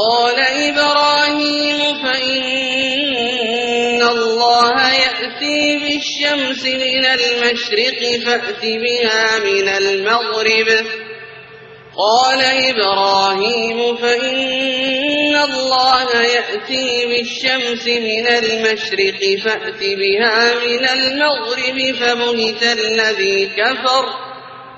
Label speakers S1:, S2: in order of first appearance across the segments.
S1: قال إبراهيم فإن الله يأتي بالشمس من المشرق فأت بها من المغرب. قال إبراهيم فإن الله يأتي بالشمس من المشرق فأت بها من المغرب فبهت الذي كفر.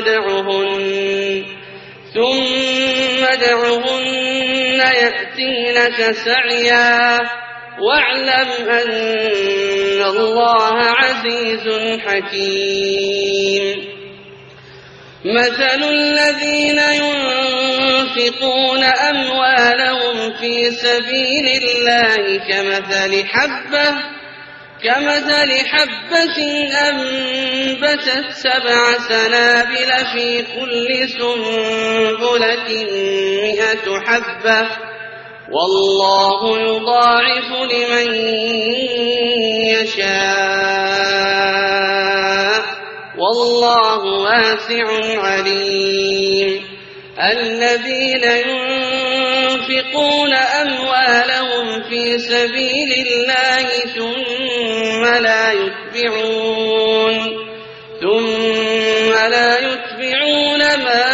S1: ثم ادعهن ثم ادعهن يأتينك سعيا. واعلم أن الله عزيز حكيم. مثل الذين ينفقون أموالهم في سبيل الله كمثل حبة كمثل حبة أنبتت سبع سنابل في كل سنبلة مئة حبة. والله يضاعف لمن يشاء. والله واسع عليم. الذين ينفقون أموالهم في سبيل الله ثم لا يتبعون. ثم لا يتبعون ما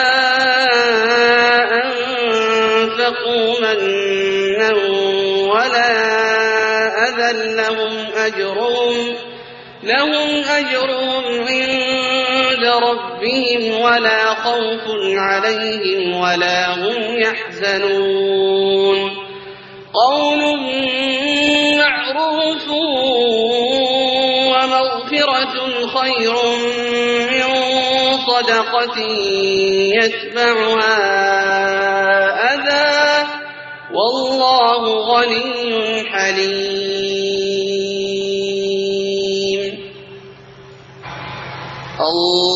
S1: أنفقوا منا ولا أذى لهم أجرهم لهم أجرهم عند ربهم ولا خوف عليهم ولا هم يحزنون. قول معروف ومغفرة خير من صدقة يتبعها أذى. والله غني حليم. الله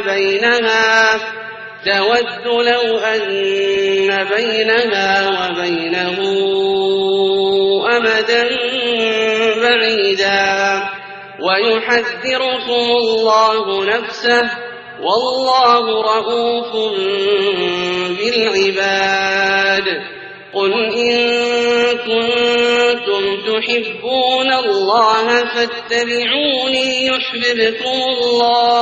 S1: بينها تود لو أن بينها وبينه أمدا بعيدا. ويحذركم الله نفسه والله رؤوف بالعباد. قل إن كنتم تحبون الله فاتبعوني يحببكم الله.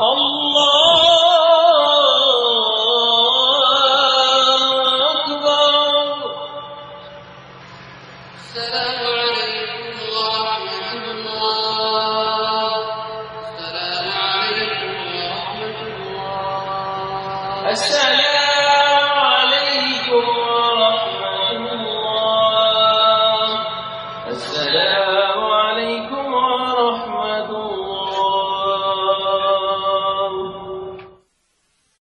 S1: الله